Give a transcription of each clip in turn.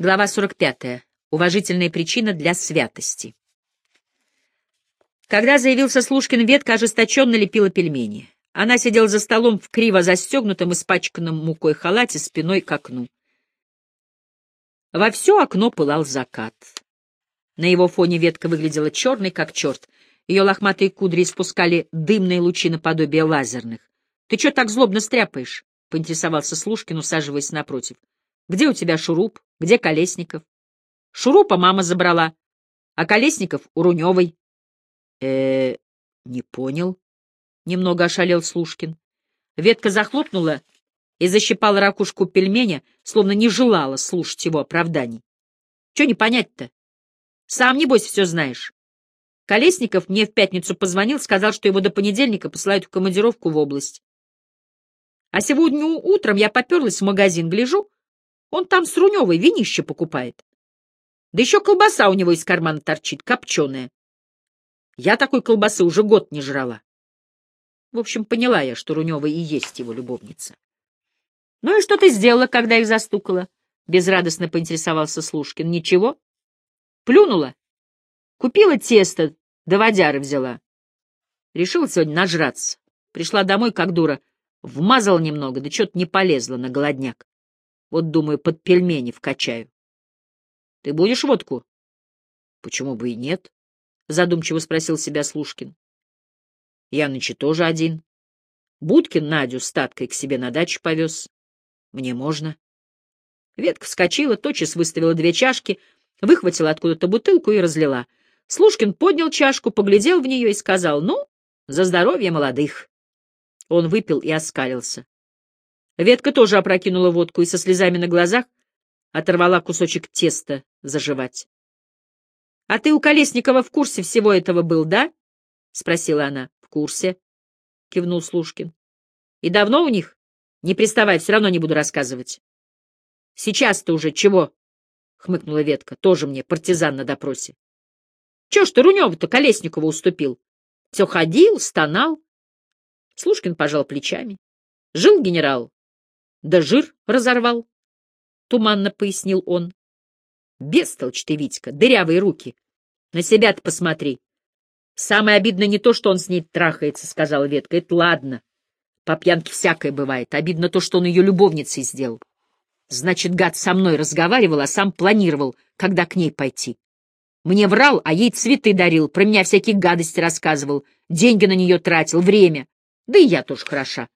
Глава 45. Уважительная причина для святости. Когда заявился Слушкин, ветка ожесточенно лепила пельмени. Она сидела за столом в криво застегнутом, испачканном мукой халате спиной к окну. Во все окно пылал закат. На его фоне ветка выглядела черной, как черт. Ее лохматые кудри испускали дымные лучи наподобие лазерных. — Ты что так злобно стряпаешь? — поинтересовался Слушкин, усаживаясь напротив. — Где у тебя шуруп? Где Колесников? — Шурупа мама забрала, а Колесников у Руневой. э не понял. Немного ошалел Слушкин. Ветка захлопнула и защипала ракушку пельменя, словно не желала слушать его оправданий. — Че не понять-то? Сам, небось, все знаешь. Колесников мне в пятницу позвонил, сказал, что его до понедельника посылают в командировку в область. А сегодня утром я поперлась в магазин, гляжу, он там с Руневой винище покупает. Да еще колбаса у него из кармана торчит, копченая. Я такой колбасы уже год не жрала. В общем, поняла я, что Рунева и есть его любовница. — Ну и что ты сделала, когда их застукала? — безрадостно поинтересовался Слушкин. — Ничего. Плюнула. Купила тесто, да водяры взяла. Решила сегодня нажраться. Пришла домой, как дура. Вмазала немного, да что-то не полезла на голодняк. Вот, думаю, под пельмени вкачаю. — Ты будешь водку? — Почему бы и нет? — задумчиво спросил себя Слушкин. — Я нынче тоже один. Будкин Надю с Таткой к себе на дачу повез. Мне можно. Ветка вскочила, тотчас выставила две чашки — выхватила откуда-то бутылку и разлила. Слушкин поднял чашку, поглядел в нее и сказал, «Ну, за здоровье молодых». Он выпил и оскалился. Ветка тоже опрокинула водку и со слезами на глазах оторвала кусочек теста заживать. — А ты у Колесникова в курсе всего этого был, да? — спросила она. — В курсе, — кивнул Слушкин. — И давно у них? Не приставай, все равно не буду рассказывать. — Сейчас-то уже чего? — хмыкнула ветка. — Тоже мне партизан на допросе. — Чего ж ты Руневу-то Колесникову уступил? Все ходил, стонал. Слушкин пожал плечами. — Жил генерал. Да жир разорвал, — туманно пояснил он. — Бестолочь ты, Витька, дырявые руки. На себя-то посмотри. Самое обидное не то, что он с ней трахается, — сказала ветка. Это ладно. По пьянке всякое бывает. Обидно то, что он ее любовницей сделал. Значит, гад со мной разговаривал, а сам планировал, когда к ней пойти. Мне врал, а ей цветы дарил, про меня всякие гадости рассказывал, деньги на нее тратил, время. Да и я тоже хороша.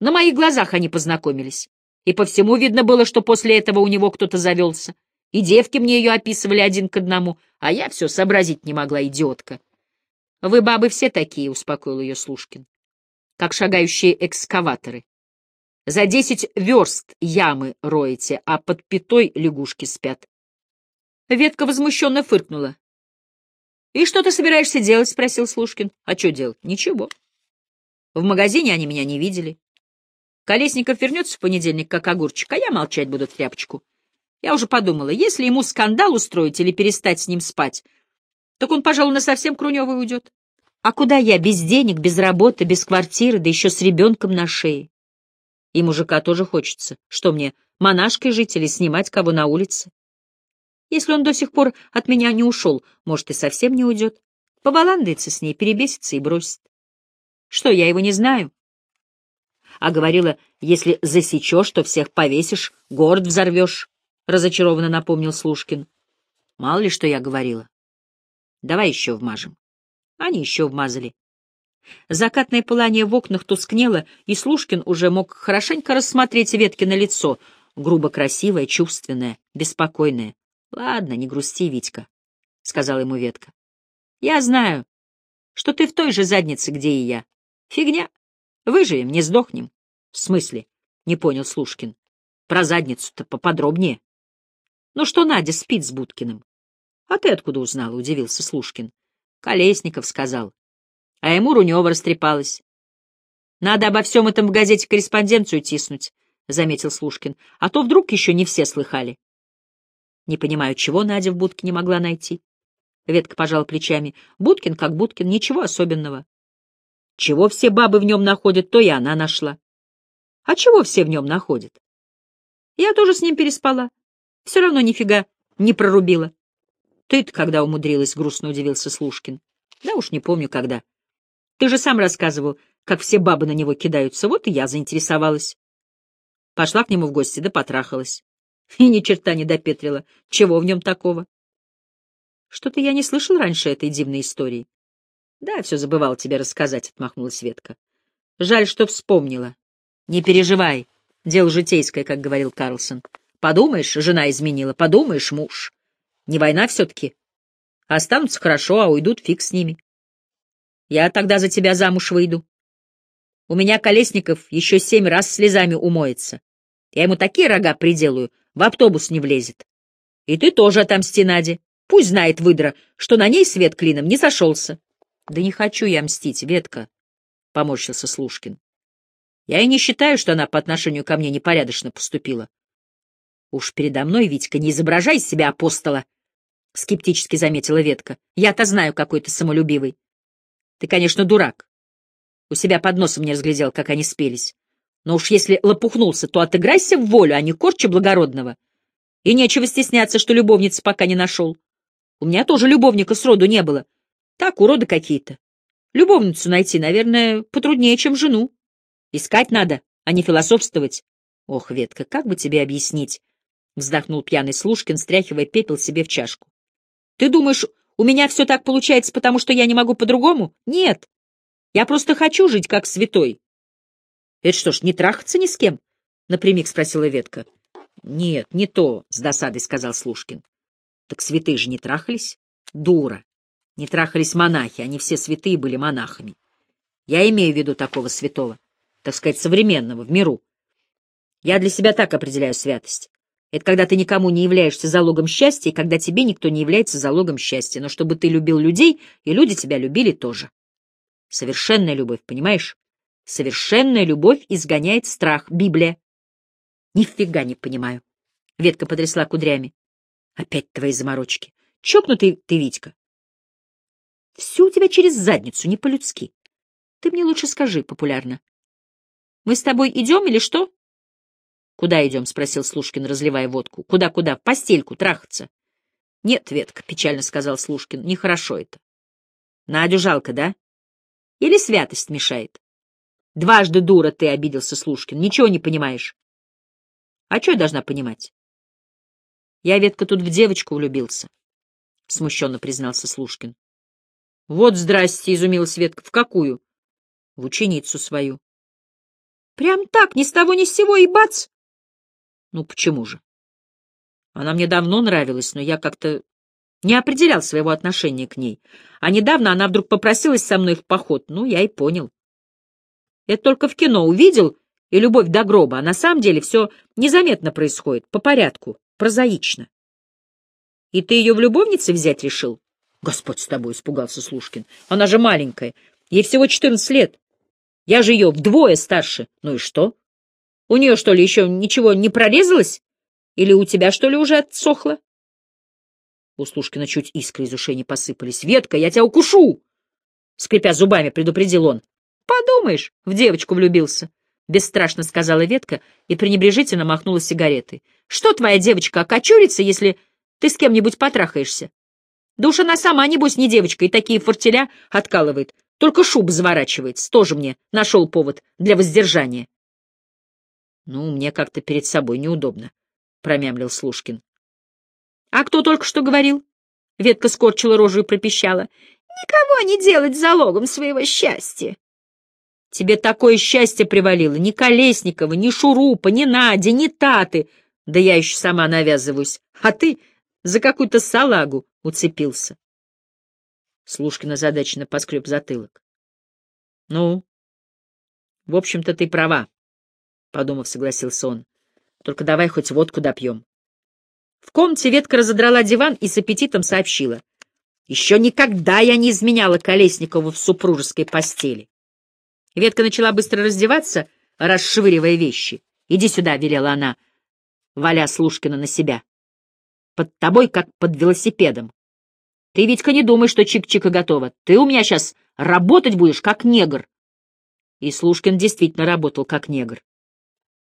На моих глазах они познакомились. И по всему видно было, что после этого у него кто-то завелся. И девки мне ее описывали один к одному, а я все сообразить не могла, идиотка. — Вы, бабы, все такие, — успокоил ее Слушкин, — как шагающие экскаваторы. За десять верст ямы роете, а под пятой лягушки спят. Ветка возмущенно фыркнула. — И что ты собираешься делать? — спросил Слушкин. — А что делать? — Ничего. В магазине они меня не видели. Колесников вернется в понедельник, как огурчик, а я молчать буду в тряпочку. Я уже подумала, если ему скандал устроить или перестать с ним спать, так он, пожалуй, на совсем Круневый уйдет. А куда я без денег, без работы, без квартиры, да еще с ребенком на шее? И мужика тоже хочется. Что мне, монашкой жить или снимать кого на улице? Если он до сих пор от меня не ушел, может, и совсем не уйдет. Побаландается с ней, перебесится и бросит. Что, я его не знаю? А говорила, если засечешь, то всех повесишь, город взорвешь, — разочарованно напомнил Слушкин. Мало ли, что я говорила. Давай еще вмажем. Они еще вмазали. Закатное пылание в окнах тускнело, и Слушкин уже мог хорошенько рассмотреть ветки на лицо, грубо красивое, чувственное, беспокойное. — Ладно, не грусти, Витька, — сказала ему ветка. — Я знаю, что ты в той же заднице, где и я. Фигня. Выживем, не сдохнем. — В смысле? — не понял Слушкин. — Про задницу-то поподробнее. — Ну что Надя спит с Будкиным? — А ты откуда узнала? — удивился Слушкин. — Колесников сказал а ему Рунева растрепалась. Надо обо всем этом в газете корреспонденцию тиснуть, — заметил Слушкин, — а то вдруг еще не все слыхали. Не понимаю, чего Надя в будке не могла найти. Ветка пожала плечами. Будкин как Будкин, ничего особенного. Чего все бабы в нем находят, то и она нашла. А чего все в нем находят? Я тоже с ним переспала. Все равно нифига не прорубила. Ты-то когда умудрилась, — грустно удивился Слушкин. Да уж не помню, когда. Ты же сам рассказывал, как все бабы на него кидаются, вот и я заинтересовалась. Пошла к нему в гости, да потрахалась. И ни черта не допетрила. Чего в нем такого? Что-то я не слышал раньше этой дивной истории. Да, все забывал тебе рассказать, — отмахнулась Ветка. Жаль, что вспомнила. Не переживай. Дело житейское, как говорил Карлсон. Подумаешь, жена изменила, подумаешь, муж. Не война все-таки. Останутся хорошо, а уйдут фиг с ними. Я тогда за тебя замуж выйду. У меня Колесников еще семь раз слезами умоется. Я ему такие рога приделаю, в автобус не влезет. И ты тоже отомсти Наде. Пусть знает выдра, что на ней свет клином не сошелся. — Да не хочу я мстить, Ветка, — поморщился Слушкин. Я и не считаю, что она по отношению ко мне непорядочно поступила. Уж передо мной, Витька, не изображай из себя апостола, — скептически заметила Ветка. Я-то знаю, какой ты самолюбивый. Ты, конечно, дурак. У себя под носом не разглядел, как они спелись. Но уж если лопухнулся, то отыграйся в волю, а не корчи благородного. И нечего стесняться, что любовницы пока не нашел. У меня тоже любовника сроду не было. Так, уроды какие-то. Любовницу найти, наверное, потруднее, чем жену. Искать надо, а не философствовать. Ох, Ветка, как бы тебе объяснить? Вздохнул пьяный Слушкин, стряхивая пепел себе в чашку. Ты думаешь, у меня все так получается, потому что я не могу по-другому? Нет. Я просто хочу жить как святой. Это что ж, не трахаться ни с кем? Напрямик спросила Ветка. Нет, не то, с досадой сказал Слушкин. Так святые же не трахались? Дура. Не трахались монахи, они все святые были монахами. Я имею в виду такого святого так сказать, современного, в миру. Я для себя так определяю святость. Это когда ты никому не являешься залогом счастья, и когда тебе никто не является залогом счастья, но чтобы ты любил людей, и люди тебя любили тоже. Совершенная любовь, понимаешь? Совершенная любовь изгоняет страх. Библия. Нифига не понимаю. Ветка потрясла кудрями. Опять твои заморочки. Чокнутый ты, Витька. Все у тебя через задницу, не по-людски. Ты мне лучше скажи популярно. Мы с тобой идем или что? — Куда идем? — спросил Слушкин, разливая водку. — Куда-куда? В постельку, трахаться. — Нет, Ветка, — печально сказал Слушкин, — нехорошо это. — Надю жалко, да? Или святость мешает? — Дважды дура ты, — обиделся Слушкин. — Ничего не понимаешь. — А что я должна понимать? — Я, Ветка, тут в девочку влюбился, — смущенно признался Слушкин. — Вот здрасте, — изумилась Ветка. — В какую? — В ученицу свою. Прям так, ни с того ни с сего и бац! Ну, почему же? Она мне давно нравилась, но я как-то не определял своего отношения к ней. А недавно она вдруг попросилась со мной в поход. Ну, я и понял. Это только в кино увидел, и любовь до гроба, а на самом деле все незаметно происходит, по порядку, прозаично. И ты ее в любовнице взять решил? Господь с тобой, испугался Слушкин. Она же маленькая, ей всего четырнадцать лет. Я же ее вдвое старше. Ну и что? У нее, что ли, еще ничего не прорезалось? Или у тебя, что ли, уже отсохло? У Слушкина чуть искры из ушей не посыпались. «Ветка, я тебя укушу!» Скрипя зубами, предупредил он. «Подумаешь, в девочку влюбился!» Бесстрашно сказала Ветка и пренебрежительно махнула сигаретой. «Что твоя девочка окочурится, если ты с кем-нибудь потрахаешься? Да уж она сама, небось, не девочка, и такие фортеля откалывает. Только шуба заворачивается. Тоже мне нашел повод для воздержания. — Ну, мне как-то перед собой неудобно, — промямлил Слушкин. — А кто только что говорил? Ветка скорчила рожу и пропищала. — Никого не делать залогом своего счастья. — Тебе такое счастье привалило. Ни Колесникова, ни Шурупа, ни Нади, ни Таты. Да я еще сама навязываюсь. А ты за какую-то салагу уцепился. Слушкин озадаченно поскреб затылок. — Ну, в общем-то, ты права, — подумав, согласился он. — Только давай хоть водку допьем. В комнате ветка разодрала диван и с аппетитом сообщила. Еще никогда я не изменяла Колесникову в супружеской постели. Ветка начала быстро раздеваться, расшвыривая вещи. «Иди сюда», — велела она, валя Слушкина на себя. «Под тобой, как под велосипедом. Ты, Витька, не думай, что чик-чика готова. Ты у меня сейчас работать будешь, как негр. И Слушкин действительно работал, как негр.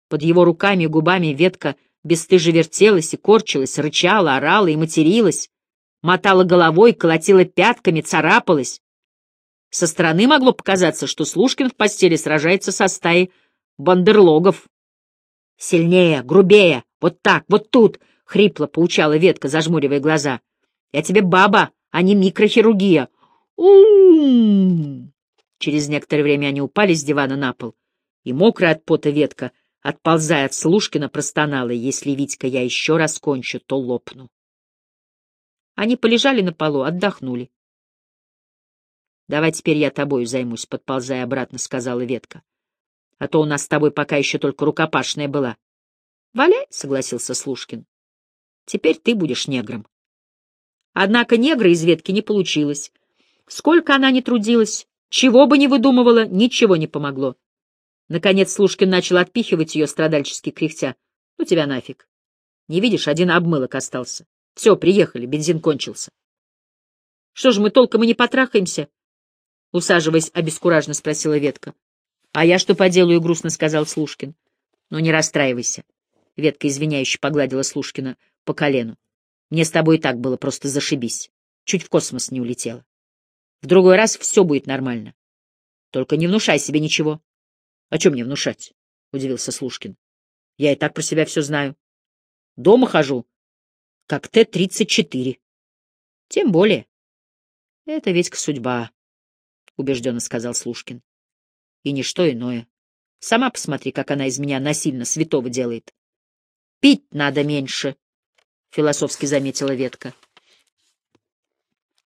Под его руками и губами ветка бесстыже вертелась и корчилась, рычала, орала и материлась, мотала головой, колотила пятками, царапалась. Со стороны могло показаться, что Слушкин в постели сражается со стаей бандерлогов. «Сильнее, грубее, вот так, вот тут!» — хрипло поучала ветка, зажмуривая глаза. «Я тебе баба, а не микрохирургия!» у Через некоторое время они упали с дивана на пол, и мокрая от пота ветка, отползая от Слушкина, простонала, «Если, Витька, я еще раз кончу, то лопну». Они полежали на полу, отдохнули. «Давай теперь я тобою займусь», — подползая обратно, — сказала ветка. «А то у нас с тобой пока еще только рукопашная была». «Валяй», — согласился Слушкин. «Теперь ты будешь негром». Однако негра из ветки не получилось. Сколько она ни трудилась, чего бы ни выдумывала, ничего не помогло. Наконец Слушкин начал отпихивать ее, страдальчески кряхтя. «Ну тебя нафиг. Не видишь, один обмылок остался. Все, приехали, бензин кончился». «Что ж, мы толком и не потрахаемся?» Усаживаясь, обескураженно спросила Ветка. «А я что поделаю?» — грустно сказал Слушкин. «Ну, не расстраивайся». Ветка извиняюще погладила Слушкина по колену. «Мне с тобой и так было просто зашибись. Чуть в космос не улетела. В другой раз все будет нормально. Только не внушай себе ничего. — О чем мне внушать? — удивился Слушкин. — Я и так про себя все знаю. Дома хожу, как Т-34. — Тем более. — Это ведь судьба, — убежденно сказал Слушкин. — И ничто иное. Сама посмотри, как она из меня насильно святого делает. — Пить надо меньше, — философски заметила Ветка. —